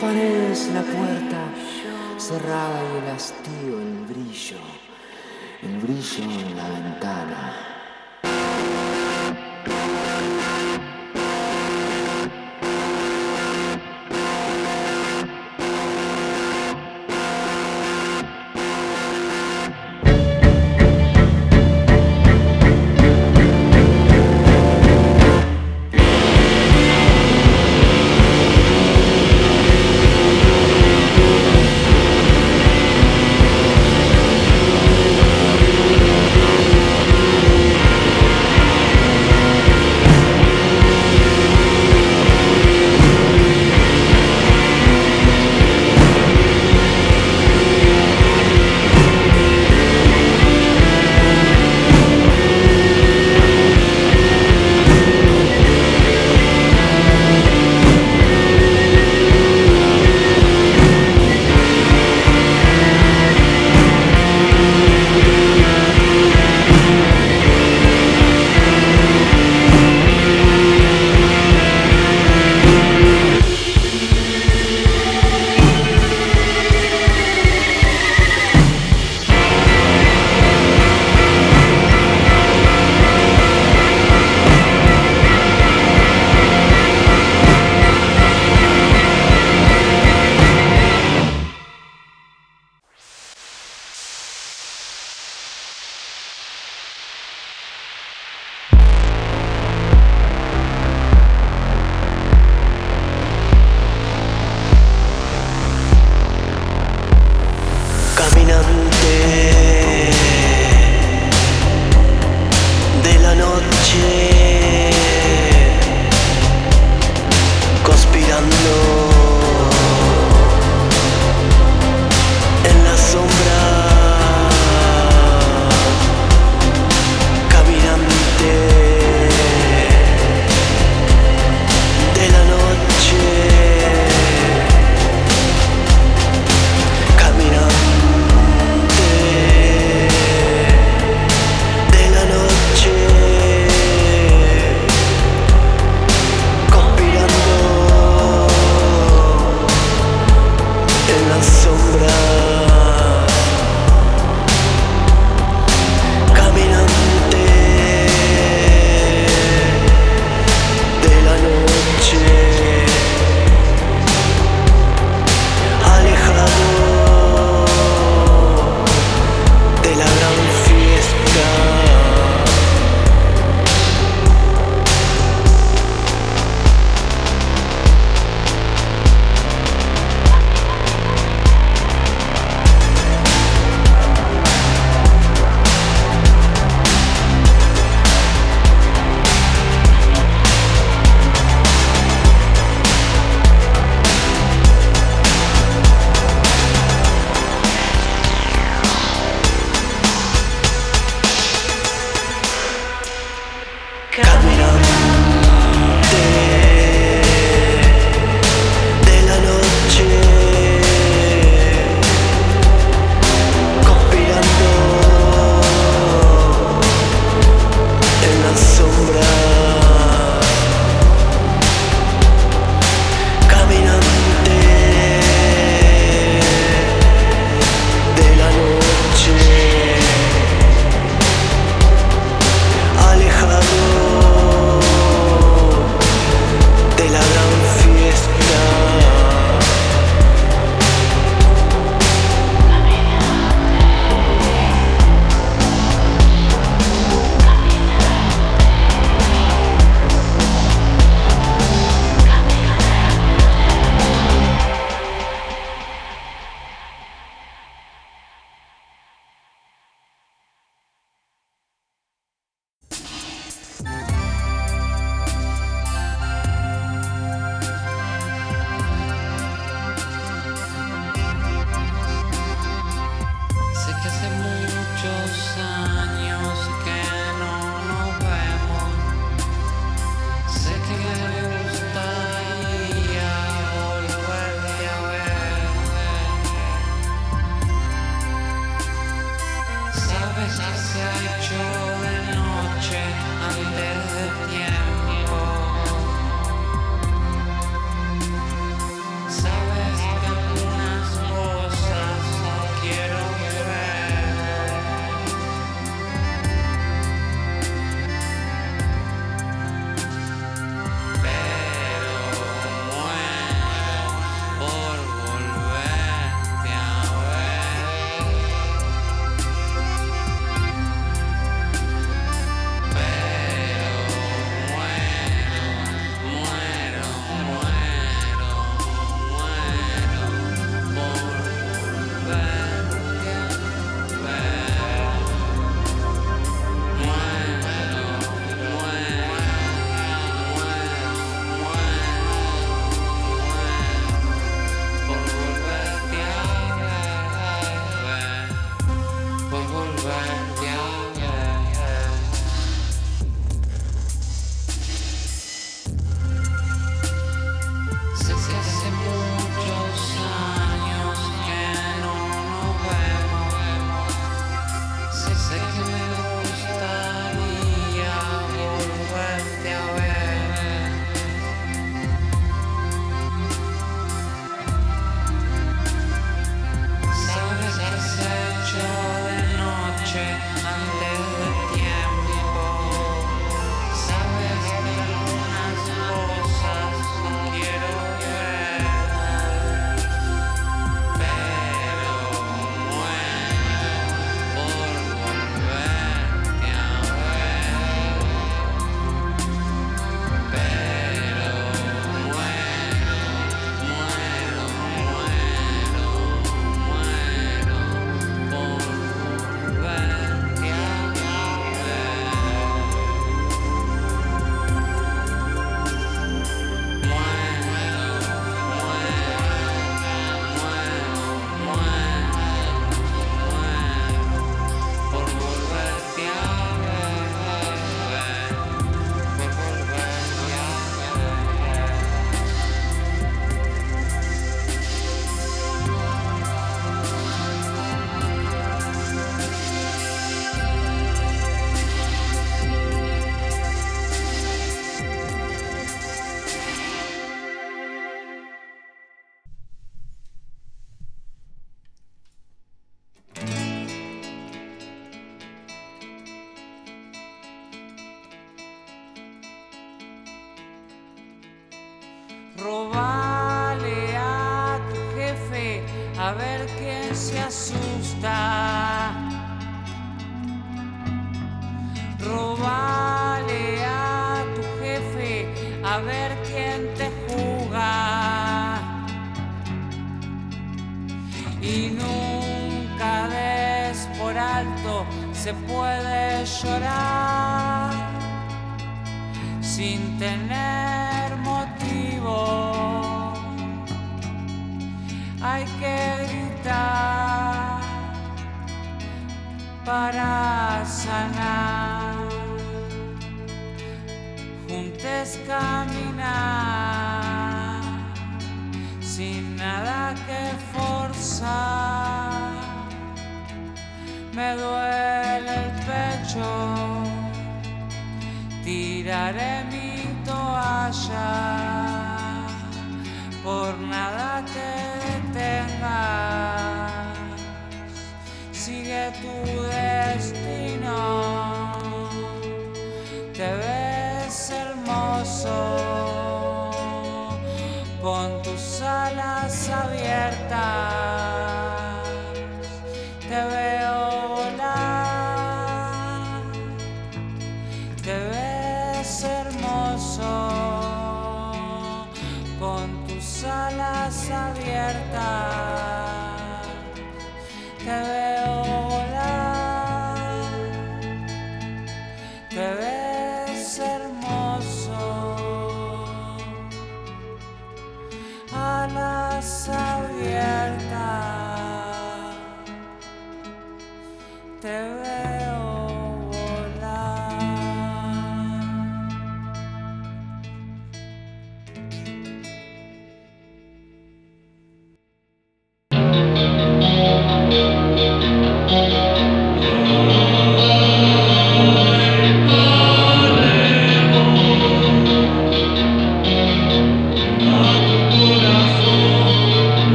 paredes la puerta cerrada y el hastío, el brillo, el brillo en la ventana.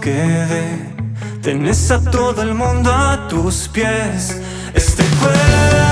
quede. Tenés a todo el mundo a tus pies. Este juego.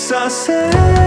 success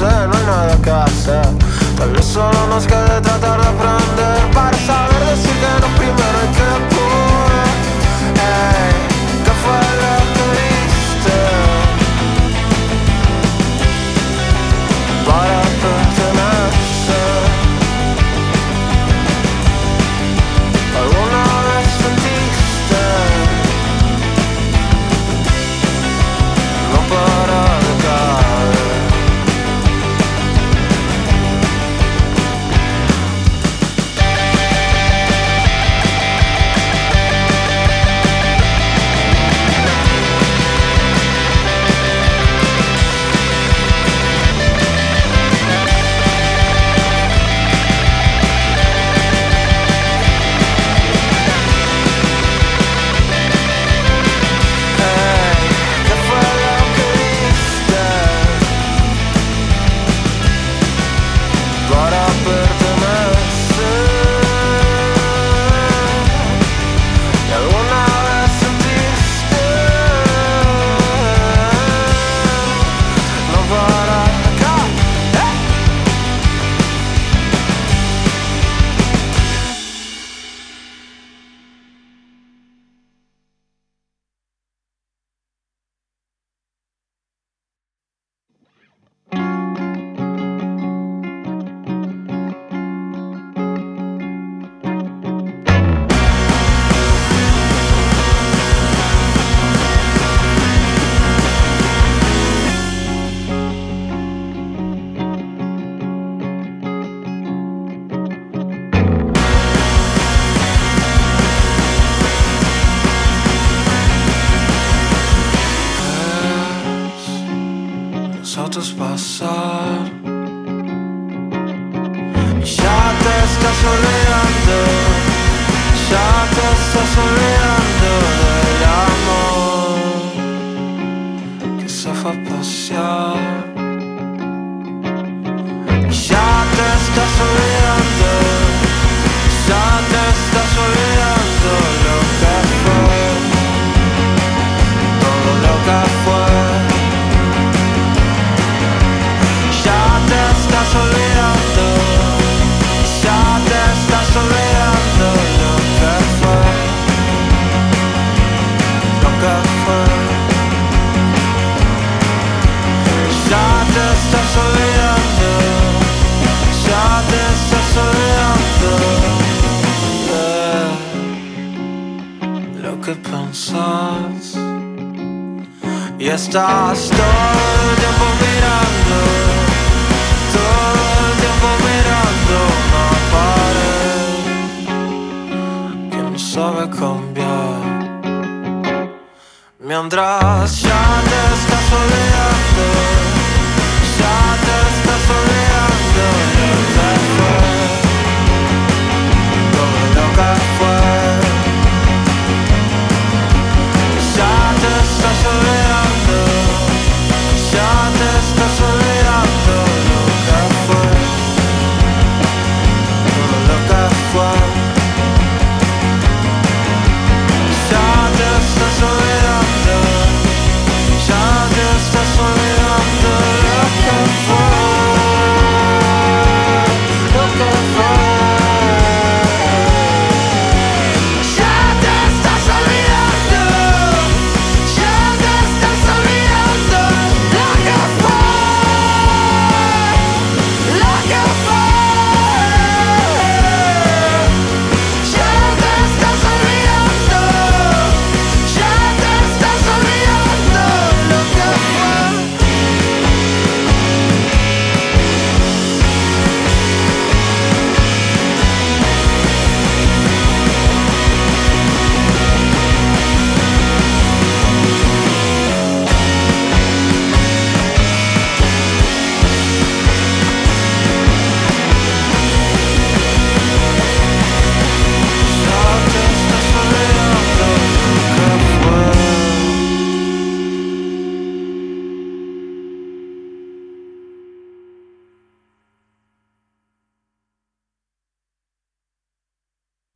concern